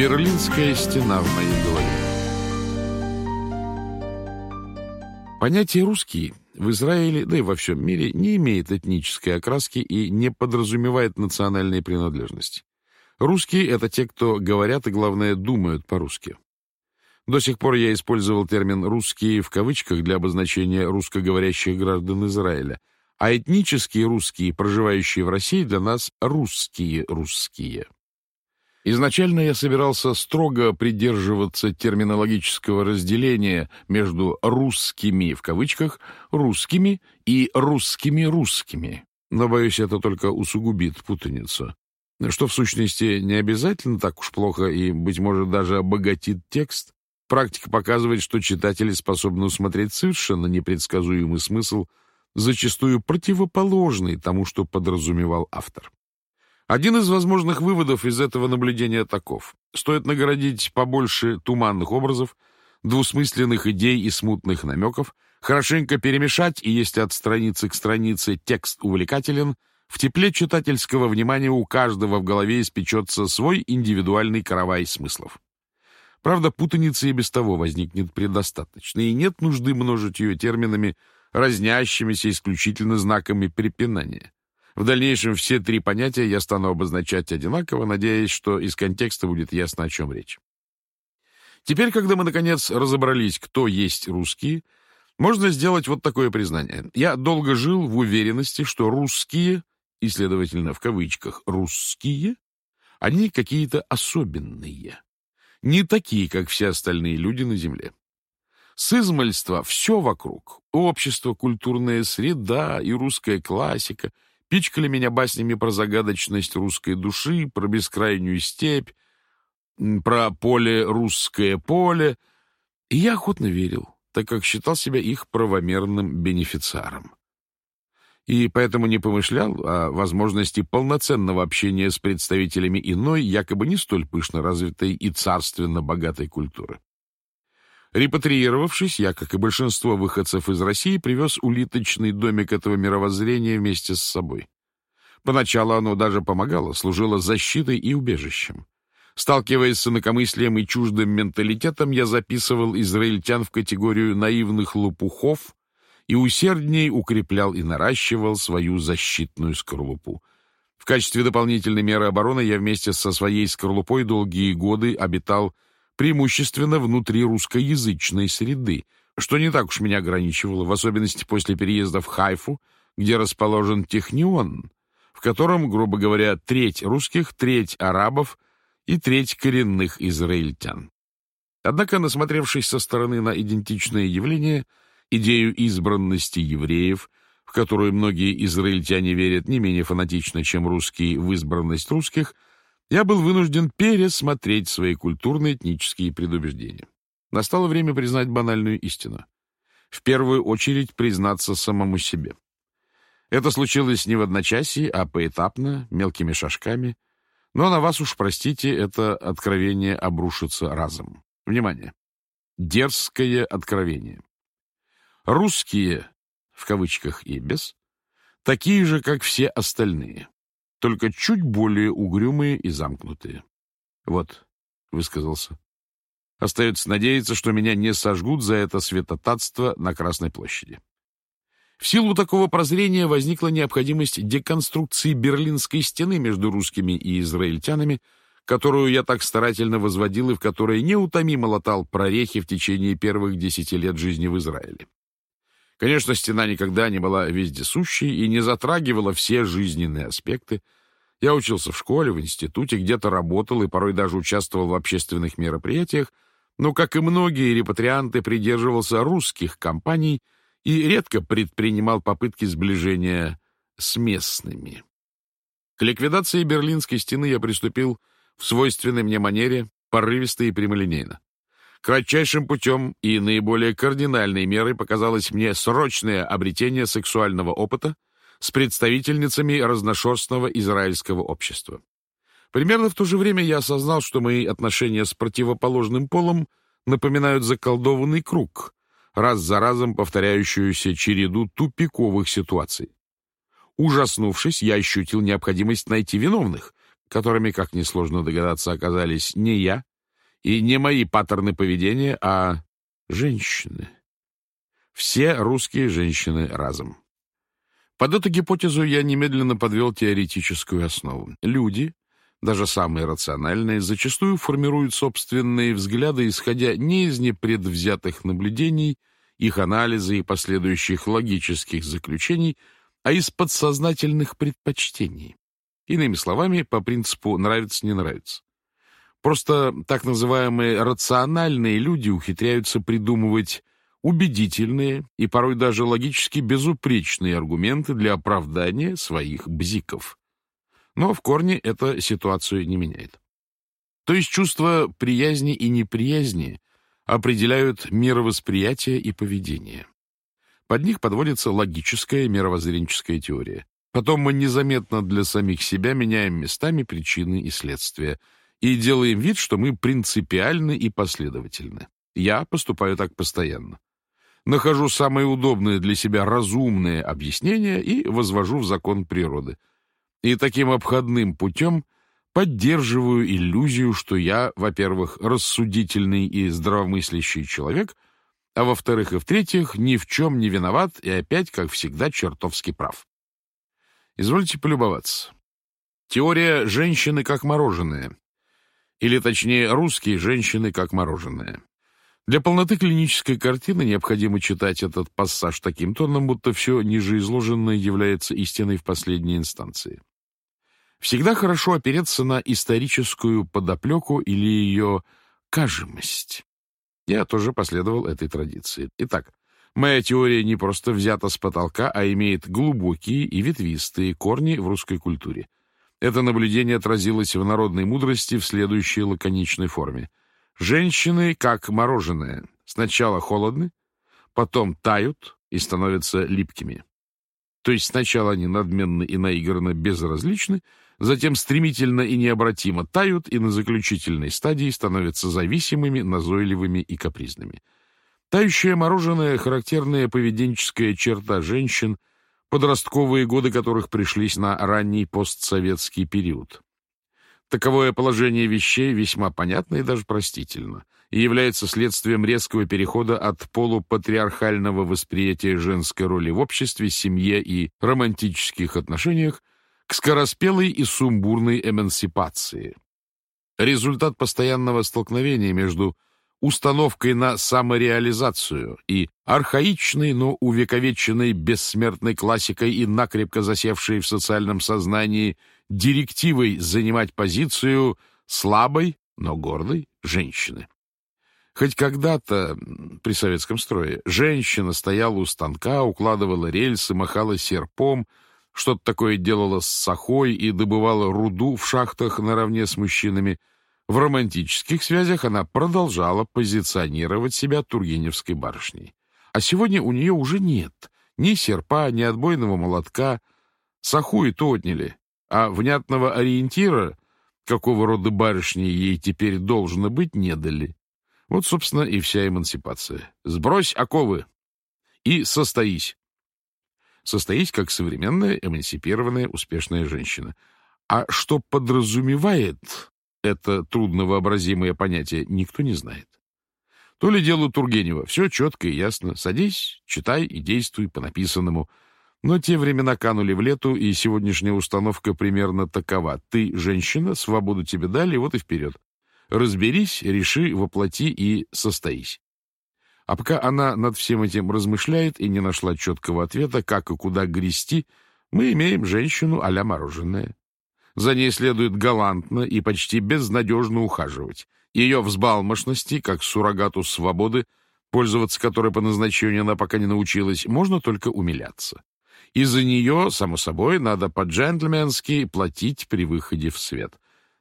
Берлинская стена в моей голове. Понятие «русский» в Израиле, да и во всем мире, не имеет этнической окраски и не подразумевает национальной принадлежности. Русские — это те, кто говорят и, главное, думают по-русски. До сих пор я использовал термин «русские» в кавычках для обозначения русскоговорящих граждан Израиля, а этнические русские, проживающие в России, для нас русские русские. Изначально я собирался строго придерживаться терминологического разделения между «русскими» в кавычках, «русскими» и «русскими русскими», но, боюсь, это только усугубит путаницу, что в сущности не обязательно так уж плохо и, быть может, даже обогатит текст. Практика показывает, что читатели способны усмотреть совершенно непредсказуемый смысл, зачастую противоположный тому, что подразумевал автор. Один из возможных выводов из этого наблюдения таков. Стоит наградить побольше туманных образов, двусмысленных идей и смутных намеков, хорошенько перемешать, и если от страницы к странице текст увлекателен, в тепле читательского внимания у каждого в голове испечется свой индивидуальный каравай смыслов. Правда, путаницы и без того возникнет предостаточно, и нет нужды множить ее терминами, разнящимися исключительно знаками препинания. В дальнейшем все три понятия я стану обозначать одинаково, надеясь, что из контекста будет ясно, о чем речь. Теперь, когда мы, наконец, разобрались, кто есть русские, можно сделать вот такое признание. Я долго жил в уверенности, что русские, и, следовательно, в кавычках, русские, они какие-то особенные. Не такие, как все остальные люди на Земле. С измальства все вокруг — общество, культурная среда и русская классика — Пичкали меня баснями про загадочность русской души, про бескрайнюю степь, про поле русское поле. И я охотно верил, так как считал себя их правомерным бенефициаром. И поэтому не помышлял о возможности полноценного общения с представителями иной, якобы не столь пышно развитой и царственно богатой культуры. Репатриировавшись, я, как и большинство выходцев из России, привез улиточный домик этого мировоззрения вместе с собой. Поначалу оно даже помогало, служило защитой и убежищем. Сталкиваясь с инакомыслием и чуждым менталитетом, я записывал израильтян в категорию наивных лопухов и усерднее укреплял и наращивал свою защитную скорлупу. В качестве дополнительной меры обороны я вместе со своей скорлупой долгие годы обитал преимущественно внутри русскоязычной среды, что не так уж меня ограничивало, в особенности после переезда в Хайфу, где расположен Технион, в котором, грубо говоря, треть русских, треть арабов и треть коренных израильтян. Однако, насмотревшись со стороны на идентичное явление, идею избранности евреев, в которую многие израильтяне верят не менее фанатично, чем русские в избранность русских – я был вынужден пересмотреть свои культурно-этнические предубеждения. Настало время признать банальную истину. В первую очередь признаться самому себе. Это случилось не в одночасье, а поэтапно, мелкими шажками. Но на вас уж, простите, это откровение обрушится разом. Внимание! Дерзкое откровение. Русские, в кавычках и без, такие же, как все остальные только чуть более угрюмые и замкнутые. Вот, высказался. Остается надеяться, что меня не сожгут за это святотатство на Красной площади. В силу такого прозрения возникла необходимость деконструкции Берлинской стены между русскими и израильтянами, которую я так старательно возводил и в которой неутомимо латал прорехи в течение первых десяти лет жизни в Израиле. Конечно, стена никогда не была вездесущей и не затрагивала все жизненные аспекты. Я учился в школе, в институте, где-то работал и порой даже участвовал в общественных мероприятиях, но, как и многие репатрианты, придерживался русских компаний и редко предпринимал попытки сближения с местными. К ликвидации Берлинской стены я приступил в свойственной мне манере, порывисто и прямолинейно. Кратчайшим путем и наиболее кардинальной мерой показалось мне срочное обретение сексуального опыта с представительницами разношерстного израильского общества. Примерно в то же время я осознал, что мои отношения с противоположным полом напоминают заколдованный круг, раз за разом повторяющуюся череду тупиковых ситуаций. Ужаснувшись, я ощутил необходимость найти виновных, которыми, как несложно догадаться, оказались не я, И не мои паттерны поведения, а женщины. Все русские женщины разом. Под эту гипотезу я немедленно подвел теоретическую основу. Люди, даже самые рациональные, зачастую формируют собственные взгляды, исходя не из непредвзятых наблюдений, их анализа и последующих логических заключений, а из подсознательных предпочтений. Иными словами, по принципу «нравится-не нравится». Просто так называемые рациональные люди ухитряются придумывать убедительные и порой даже логически безупречные аргументы для оправдания своих бзиков. Но в корне это ситуацию не меняет. То есть чувства приязни и неприязни определяют мировосприятие и поведение. Под них подводится логическая мировоззренческая теория. Потом мы незаметно для самих себя меняем местами причины и следствия и делаем вид, что мы принципиальны и последовательны. Я поступаю так постоянно нахожу самые удобные для себя разумные объяснения и возвожу в закон природы. И таким обходным путем поддерживаю иллюзию, что я, во-первых, рассудительный и здравомыслящий человек, а во-вторых и в-третьих, ни в чем не виноват и опять, как всегда, чертовски прав. Извольте полюбоваться. Теория «женщины как мороженое», или точнее «русские женщины как мороженое». Для полноты клинической картины необходимо читать этот пассаж таким тоном, будто все ниже изложенное является истиной в последней инстанции. Всегда хорошо опереться на историческую подоплеку или ее кажемость. Я тоже последовал этой традиции. Итак, моя теория не просто взята с потолка, а имеет глубокие и ветвистые корни в русской культуре. Это наблюдение отразилось в народной мудрости в следующей лаконичной форме. Женщины, как мороженое, сначала холодны, потом тают и становятся липкими. То есть сначала они надменно и наигранно безразличны, затем стремительно и необратимо тают и на заключительной стадии становятся зависимыми, назойливыми и капризными. Тающее мороженое — характерная поведенческая черта женщин, подростковые годы которых пришлись на ранний постсоветский период. Таковое положение вещей весьма понятно и даже простительно и является следствием резкого перехода от полупатриархального восприятия женской роли в обществе, семье и романтических отношениях к скороспелой и сумбурной эмансипации. Результат постоянного столкновения между установкой на самореализацию и архаичной, но увековеченной бессмертной классикой и накрепко засевшей в социальном сознании директивой занимать позицию слабой, но гордой женщины. Хоть когда-то при советском строе женщина стояла у станка, укладывала рельсы, махала серпом, что-то такое делала с сахой и добывала руду в шахтах наравне с мужчинами. В романтических связях она продолжала позиционировать себя тургеневской барышней. А сегодня у нее уже нет ни серпа, ни отбойного молотка. Саху и то отняли, а внятного ориентира, какого рода барышни ей теперь должно быть, не дали. Вот, собственно, и вся эмансипация. Сбрось оковы и состоись. Состоись как современная, эмансипированная, успешная женщина. А что подразумевает это трудновообразимое понятие, никто не знает. То ли дело Тургенева. Все четко и ясно. Садись, читай и действуй по написанному. Но те времена канули в лету, и сегодняшняя установка примерно такова. Ты женщина, свободу тебе дали, вот и вперед. Разберись, реши, воплоти и состоись. А пока она над всем этим размышляет и не нашла четкого ответа, как и куда грести, мы имеем женщину а-ля мороженое. За ней следует галантно и почти безнадежно ухаживать. Ее взбалмошности, как суррогату свободы, пользоваться которой по назначению она пока не научилась, можно только умиляться и за нее, само собой, надо по-джентльменски платить при выходе в свет.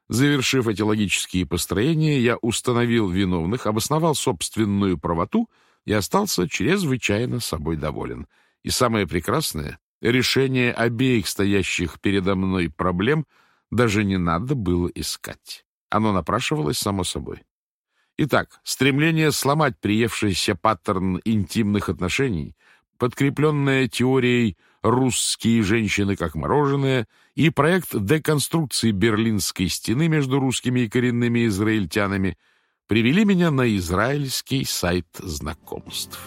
Завершив эти логические построения, я установил виновных, обосновал собственную правоту и остался чрезвычайно собой доволен. И самое прекрасное, решение обеих стоящих передо мной проблем даже не надо было искать. Оно напрашивалось само собой. Итак, стремление сломать приевшийся паттерн интимных отношений, подкрепленное теорией «Русские женщины как мороженое» и проект деконструкции Берлинской стены между русскими и коренными израильтянами привели меня на израильский сайт знакомств.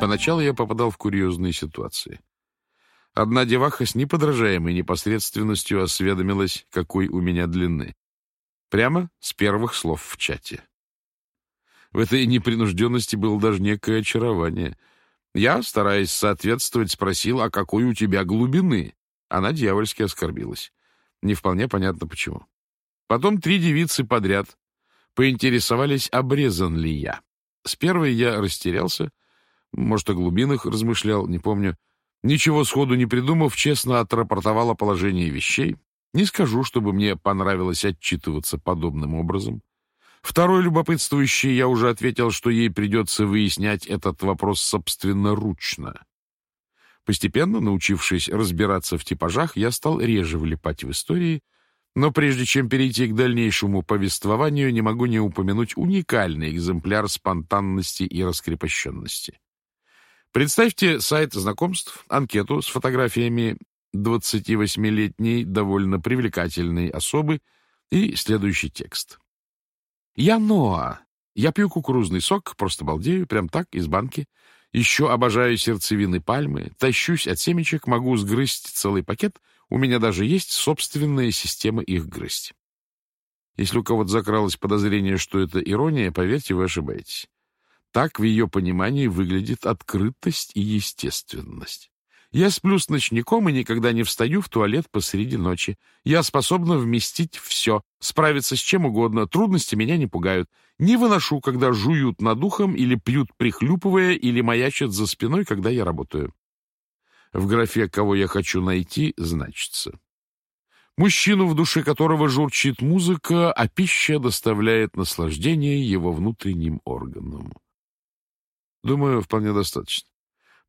Поначалу я попадал в курьезные ситуации. Одна деваха с неподражаемой непосредственностью осведомилась, какой у меня длины. Прямо с первых слов в чате. В этой непринужденности было даже некое очарование. Я, стараясь соответствовать, спросил, а какой у тебя глубины? Она дьявольски оскорбилась. Не вполне понятно, почему. Потом три девицы подряд поинтересовались, обрезан ли я. С первой я растерялся, может, о глубинах размышлял, не помню. Ничего сходу не придумав, честно отрапортовал о положении вещей. Не скажу, чтобы мне понравилось отчитываться подобным образом. Второй любопытствующий я уже ответил, что ей придется выяснять этот вопрос собственноручно. Постепенно, научившись разбираться в типажах, я стал реже влипать в истории, но прежде чем перейти к дальнейшему повествованию, не могу не упомянуть уникальный экземпляр спонтанности и раскрепощенности. Представьте сайт знакомств, анкету с фотографиями 28-летней довольно привлекательной особы и следующий текст. Я Ноа. Я пью кукурузный сок, просто балдею, прям так, из банки. Еще обожаю сердцевины пальмы, тащусь от семечек, могу сгрызть целый пакет. У меня даже есть собственная система их грызть. Если у кого-то закралось подозрение, что это ирония, поверьте, вы ошибаетесь. Так в ее понимании выглядит открытость и естественность. Я сплю с ночником и никогда не встаю в туалет посреди ночи. Я способна вместить все, справиться с чем угодно, трудности меня не пугают. Не выношу, когда жуют над ухом или пьют прихлюпывая, или маячат за спиной, когда я работаю. В графе «Кого я хочу найти» значится. Мужчину, в душе которого журчит музыка, а пища доставляет наслаждение его внутренним органам. Думаю, вполне достаточно.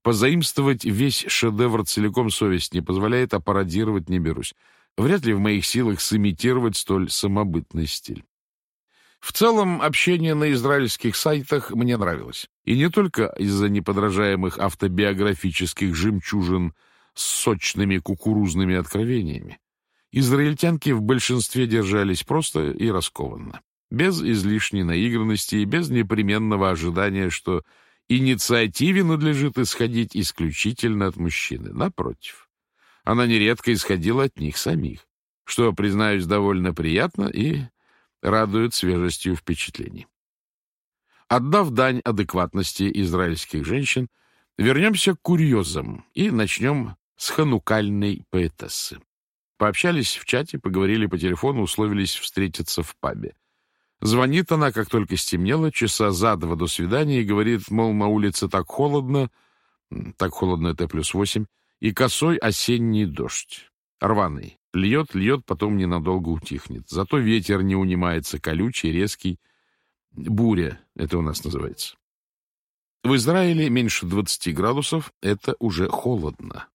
Позаимствовать весь шедевр целиком совесть не позволяет, а пародировать не берусь. Вряд ли в моих силах сымитировать столь самобытный стиль. В целом, общение на израильских сайтах мне нравилось. И не только из-за неподражаемых автобиографических жемчужин с сочными кукурузными откровениями. Израильтянки в большинстве держались просто и раскованно, без излишней наигранности и без непременного ожидания, что инициативе надлежит исходить исключительно от мужчины. Напротив, она нередко исходила от них самих, что, признаюсь, довольно приятно и радует свежестью впечатлений. Отдав дань адекватности израильских женщин, вернемся к курьезам и начнем с ханукальной поэтессы. Пообщались в чате, поговорили по телефону, условились встретиться в пабе. Звонит она, как только стемнело, часа за два до свидания, и говорит, мол, на улице так холодно, так холодно это плюс восемь, и косой осенний дождь. Рваный. Льет, льет, потом ненадолго утихнет. Зато ветер не унимается, колючий, резкий. Буря, это у нас называется. В Израиле меньше 20 градусов — это уже холодно.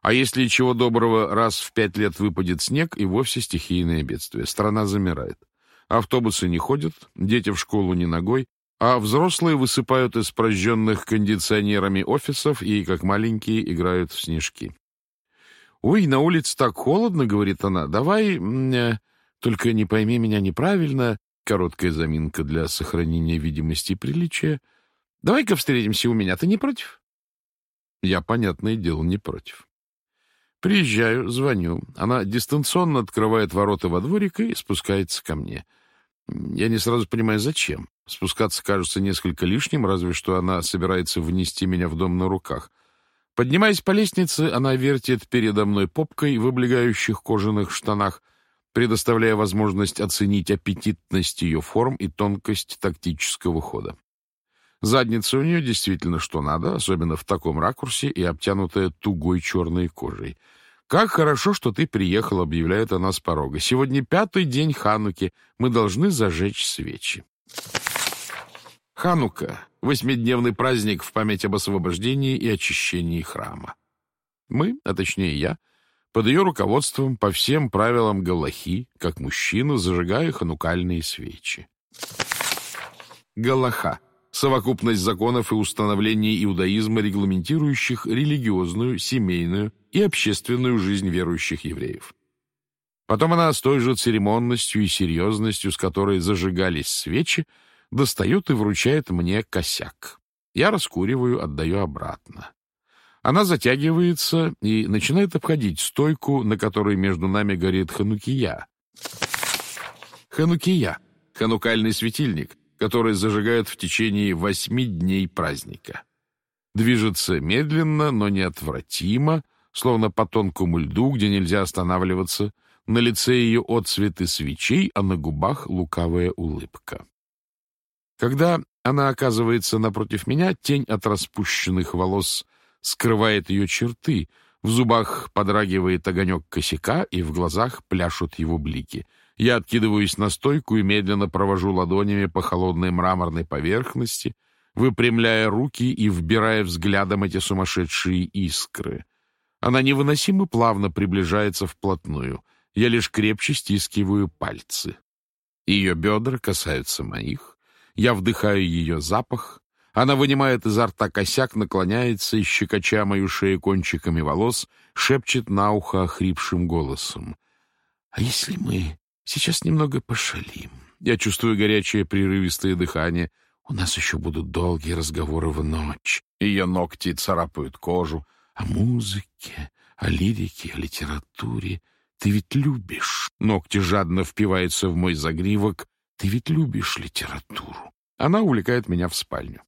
А если чего доброго раз в пять лет выпадет снег, и вовсе стихийное бедствие. Страна замирает. Автобусы не ходят, дети в школу не ногой, а взрослые высыпают из прожженных кондиционерами офисов и, как маленькие, играют в снежки. «Ой, на улице так холодно», — говорит она, — «давай, э, только не пойми меня неправильно, короткая заминка для сохранения видимости и приличия. Давай-ка встретимся у меня, ты не против?» Я, понятное дело, не против. Приезжаю, звоню. Она дистанционно открывает ворота во дворик и спускается ко мне. Я не сразу понимаю, зачем. Спускаться кажется несколько лишним, разве что она собирается внести меня в дом на руках. Поднимаясь по лестнице, она вертит передо мной попкой в облегающих кожаных штанах, предоставляя возможность оценить аппетитность ее форм и тонкость тактического хода. Задница у нее действительно что надо, особенно в таком ракурсе и обтянутая тугой черной кожей. «Как хорошо, что ты приехал», — объявляет она с порога. «Сегодня пятый день Хануки. Мы должны зажечь свечи». Ханука — восьмидневный праздник в память об освобождении и очищении храма. Мы, а точнее я, под ее руководством по всем правилам Галахи, как мужчина, зажигаю ханукальные свечи. Галаха совокупность законов и установлений иудаизма, регламентирующих религиозную, семейную и общественную жизнь верующих евреев. Потом она с той же церемонностью и серьезностью, с которой зажигались свечи, достает и вручает мне косяк. Я раскуриваю, отдаю обратно. Она затягивается и начинает обходить стойку, на которой между нами горит ханукия. Ханукия — ханукальный светильник, который зажигают в течение восьми дней праздника. Движется медленно, но неотвратимо, словно по тонкому льду, где нельзя останавливаться, на лице ее отцветы свечей, а на губах лукавая улыбка. Когда она оказывается напротив меня, тень от распущенных волос скрывает ее черты, в зубах подрагивает огонек косяка, и в глазах пляшут его блики. Я откидываюсь на стойку и медленно провожу ладонями по холодной мраморной поверхности, выпрямляя руки и вбирая взглядом эти сумасшедшие искры. Она невыносимо плавно приближается вплотную. Я лишь крепче стискиваю пальцы. Ее бедра касаются моих. Я вдыхаю ее запах. Она вынимает изо рта косяк, наклоняется щекоча мою шею кончиками волос, шепчет на ухо охрипшим голосом. «А если мы сейчас немного пошалим?» Я чувствую горячее прерывистое дыхание. У нас еще будут долгие разговоры в ночь. Ее ногти царапают кожу. О музыке, о лирике, о литературе. Ты ведь любишь. Ногти жадно впиваются в мой загривок. Ты ведь любишь литературу. Она увлекает меня в спальню.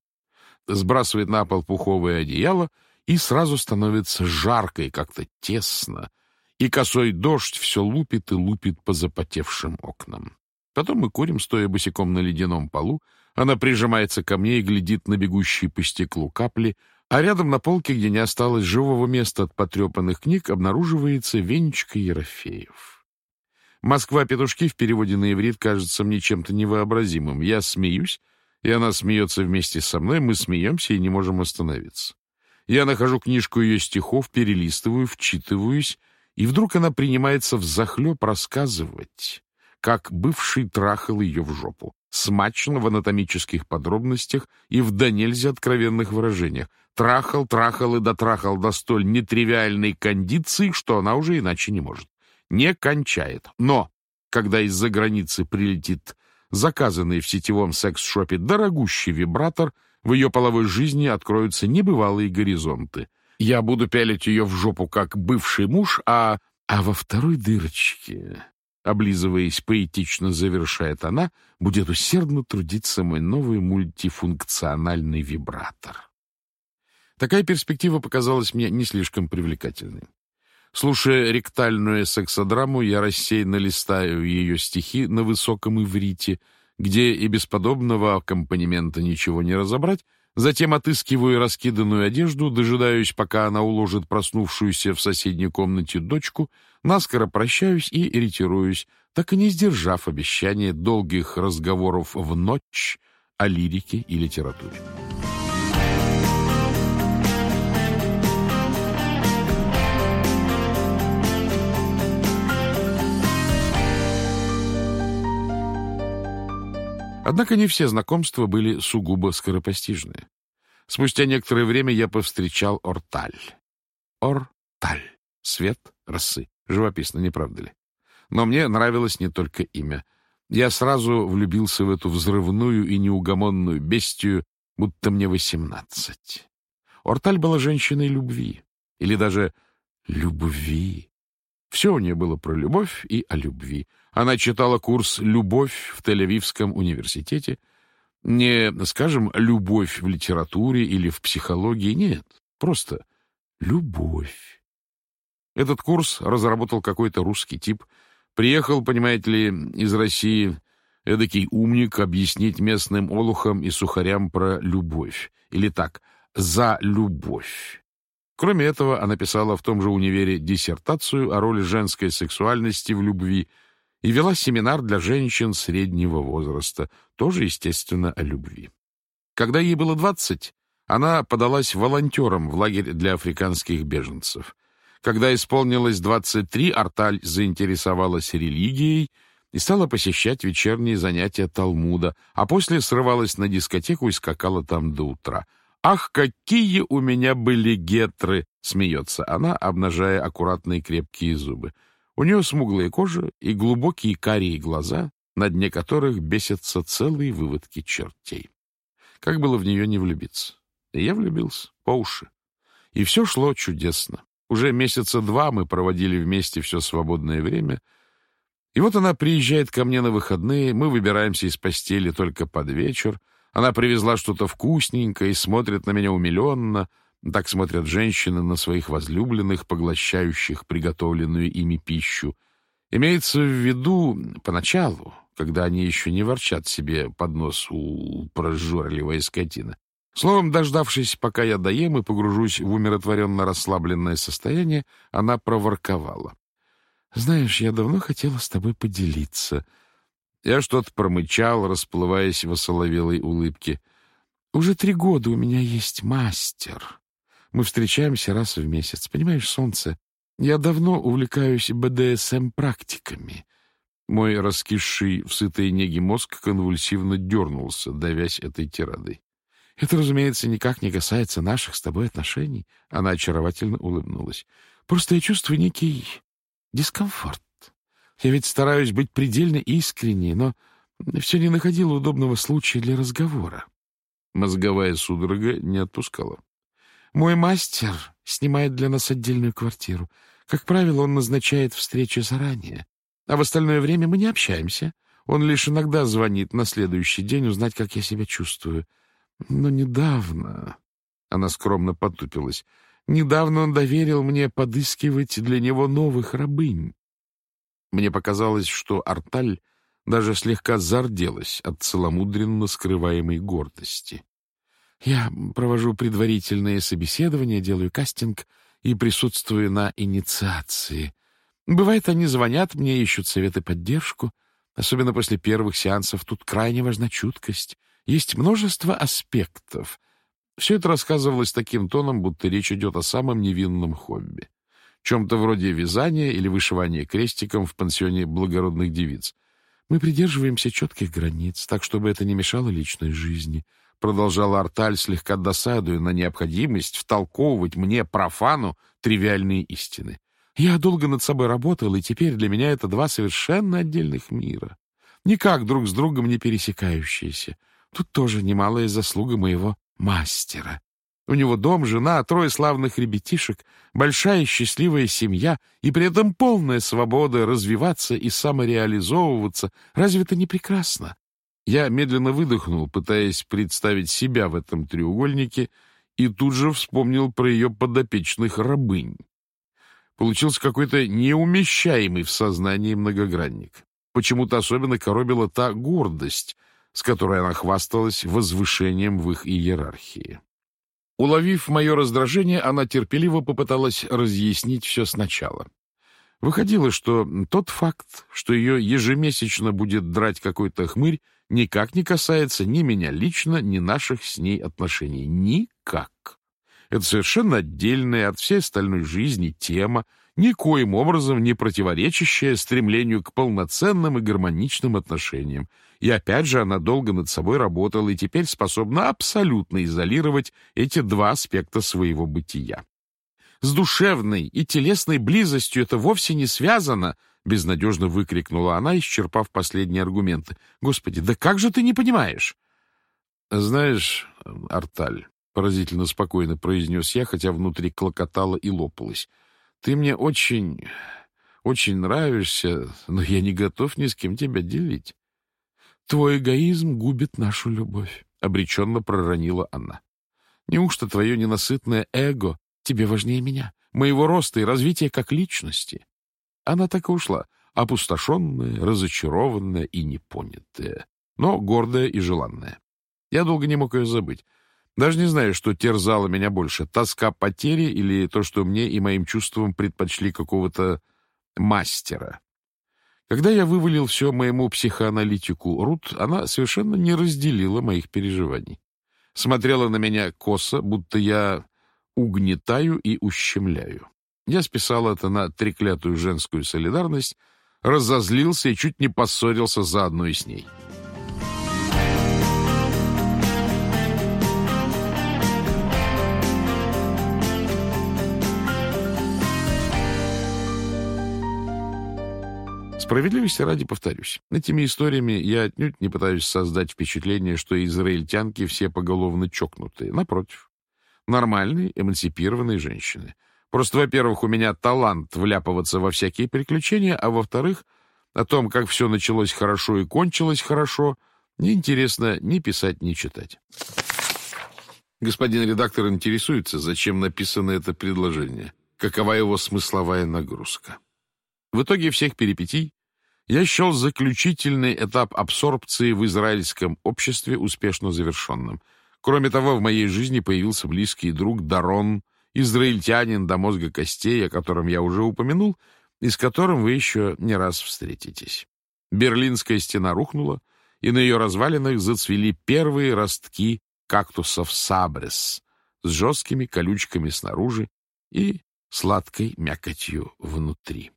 Сбрасывает на пол пуховое одеяло, и сразу становится жарко и как-то тесно, и косой дождь все лупит и лупит по запотевшим окнам. Потом мы курим, стоя босиком на ледяном полу, она прижимается ко мне и глядит на бегущие по стеклу капли, а рядом на полке, где не осталось живого места от потрепанных книг, обнаруживается Венечка Ерофеев. Москва-петушки в переводе на иврит кажется мне чем-то невообразимым. Я смеюсь, и она смеется вместе со мной, мы смеемся и не можем остановиться. Я нахожу книжку ее стихов, перелистываю, вчитываюсь, и вдруг она принимается взахлеб рассказывать, как бывший трахал ее в жопу, смачно в анатомических подробностях и в до нельзя откровенных выражениях. Трахал, трахал и дотрахал до столь нетривиальной кондиции, что она уже иначе не может не кончает. Но, когда из-за границы прилетит заказанный в сетевом секс-шопе дорогущий вибратор, в ее половой жизни откроются небывалые горизонты. Я буду пялить ее в жопу, как бывший муж, а... А во второй дырочке, облизываясь поэтично завершает она, будет усердно трудиться мой новый мультифункциональный вибратор. Такая перспектива показалась мне не слишком привлекательной. Слушая ректальную сексодраму, я рассеянно листаю ее стихи на высоком иврите, где и без подобного аккомпанемента ничего не разобрать, затем отыскиваю раскиданную одежду, дожидаюсь, пока она уложит проснувшуюся в соседней комнате дочку, наскоро прощаюсь и ретируюсь, так и не сдержав обещания долгих разговоров в ночь о лирике и литературе. Однако не все знакомства были сугубо скоропостижные. Спустя некоторое время я повстречал Орталь. Орталь. Свет росы. Живописно, не правда ли? Но мне нравилось не только имя. Я сразу влюбился в эту взрывную и неугомонную бестию, будто мне восемнадцать. Орталь была женщиной любви. Или даже любви. Все у нее было про любовь и о любви. Она читала курс «Любовь» в Тель-Авивском университете. Не, скажем, «любовь» в литературе или в психологии, нет. Просто «любовь». Этот курс разработал какой-то русский тип. Приехал, понимаете ли, из России эдакий умник объяснить местным олухам и сухарям про любовь. Или так, за любовь. Кроме этого, она писала в том же универе диссертацию о роли женской сексуальности в любви и вела семинар для женщин среднего возраста, тоже, естественно, о любви. Когда ей было двадцать, она подалась волонтером в лагерь для африканских беженцев. Когда исполнилось двадцать три, Арталь заинтересовалась религией и стала посещать вечерние занятия Талмуда, а после срывалась на дискотеку и скакала там до утра. «Ах, какие у меня были гетры!» — смеется она, обнажая аккуратные крепкие зубы. У нее смуглая кожа и глубокие карие глаза, на дне которых бесятся целые выводки чертей. Как было в нее не влюбиться? И я влюбился по уши. И все шло чудесно. Уже месяца два мы проводили вместе все свободное время. И вот она приезжает ко мне на выходные, мы выбираемся из постели только под вечер. Она привезла что-то вкусненькое и смотрит на меня умиленно. Так смотрят женщины на своих возлюбленных, поглощающих приготовленную ими пищу. Имеется в виду поначалу, когда они еще не ворчат себе под нос у прожорливая скотина. Словом, дождавшись, пока я доем и погружусь в умиротворенно расслабленное состояние, она проворковала. — Знаешь, я давно хотела с тобой поделиться. Я что-то промычал, расплываясь в осоловелой улыбке. — Уже три года у меня есть мастер. Мы встречаемся раз в месяц. Понимаешь, солнце, я давно увлекаюсь БДСМ-практиками. Мой раскисший в сытой неге мозг конвульсивно дернулся, давясь этой тирадой. Это, разумеется, никак не касается наших с тобой отношений. Она очаровательно улыбнулась. Просто я чувствую некий дискомфорт. Я ведь стараюсь быть предельно искренней, но все не находила удобного случая для разговора. Мозговая судорога не отпускала. Мой мастер снимает для нас отдельную квартиру. Как правило, он назначает встречи заранее. А в остальное время мы не общаемся. Он лишь иногда звонит на следующий день узнать, как я себя чувствую. Но недавно... Она скромно потупилась. Недавно он доверил мне подыскивать для него новых рабынь. Мне показалось, что Арталь даже слегка зарделась от целомудренно скрываемой гордости. Я провожу предварительные собеседования, делаю кастинг и присутствую на инициации. Бывает, они звонят мне, ищут совет и поддержку. Особенно после первых сеансов тут крайне важна чуткость. Есть множество аспектов. Все это рассказывалось таким тоном, будто речь идет о самом невинном хобби. Чем-то вроде вязания или вышивания крестиком в пансионе благородных девиц. Мы придерживаемся четких границ, так, чтобы это не мешало личной жизни. Продолжал Арталь, слегка досадуя на необходимость втолковывать мне, профану, тривиальные истины. Я долго над собой работал, и теперь для меня это два совершенно отдельных мира. Никак друг с другом не пересекающиеся. Тут тоже немалая заслуга моего мастера. У него дом, жена, трое славных ребятишек, большая счастливая семья и при этом полная свобода развиваться и самореализовываться. Разве это не прекрасно? Я медленно выдохнул, пытаясь представить себя в этом треугольнике, и тут же вспомнил про ее подопечных рабынь. Получился какой-то неумещаемый в сознании многогранник. Почему-то особенно коробила та гордость, с которой она хвасталась возвышением в их иерархии. Уловив мое раздражение, она терпеливо попыталась разъяснить все сначала. Выходило, что тот факт, что ее ежемесячно будет драть какой-то хмырь, никак не касается ни меня лично, ни наших с ней отношений. Никак. Это совершенно отдельная от всей остальной жизни тема, никоим образом не противоречащая стремлению к полноценным и гармоничным отношениям. И опять же она долго над собой работала и теперь способна абсолютно изолировать эти два аспекта своего бытия. С душевной и телесной близостью это вовсе не связано, безнадежно выкрикнула она, исчерпав последние аргументы. Господи, да как же ты не понимаешь? Знаешь, Арталь, поразительно спокойно произнес я, хотя внутри клокотало и лопалось. Ты мне очень, очень нравишься, но я не готов ни с кем тебя делить. Твой эгоизм губит нашу любовь, — обреченно проронила она. Неужто твое ненасытное эго тебе важнее меня, моего роста и развития как личности? Она так и ушла, опустошенная, разочарованная и непонятая, но гордая и желанная. Я долго не мог ее забыть. Даже не знаю, что терзало меня больше, тоска потери или то, что мне и моим чувствам предпочли какого-то мастера. Когда я вывалил все моему психоаналитику Рут, она совершенно не разделила моих переживаний. Смотрела на меня косо, будто я угнетаю и ущемляю. Я списал это на треклятую женскую солидарность, разозлился и чуть не поссорился заодно и с ней. Справедливости ради повторюсь. Этими историями я отнюдь не пытаюсь создать впечатление, что израильтянки все поголовно чокнутые. Напротив, нормальные, эмансипированные женщины. Просто, во-первых, у меня талант вляпываться во всякие приключения, а во-вторых, о том, как все началось хорошо и кончилось хорошо, неинтересно ни писать, ни читать. Господин редактор интересуется, зачем написано это предложение, какова его смысловая нагрузка. В итоге всех перипетий я счел заключительный этап абсорбции в израильском обществе успешно завершенным. Кроме того, в моей жизни появился близкий друг Дарон, израильтянин до мозга костей, о котором я уже упомянул, и с которым вы еще не раз встретитесь. Берлинская стена рухнула, и на ее развалинах зацвели первые ростки кактусов сабрес с жесткими колючками снаружи и сладкой мякотью внутри.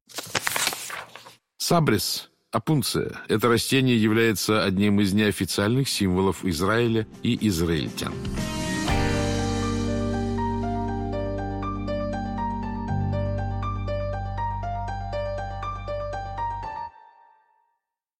Сабрис, апунция, это растение является одним из неофициальных символов Израиля и израильтян.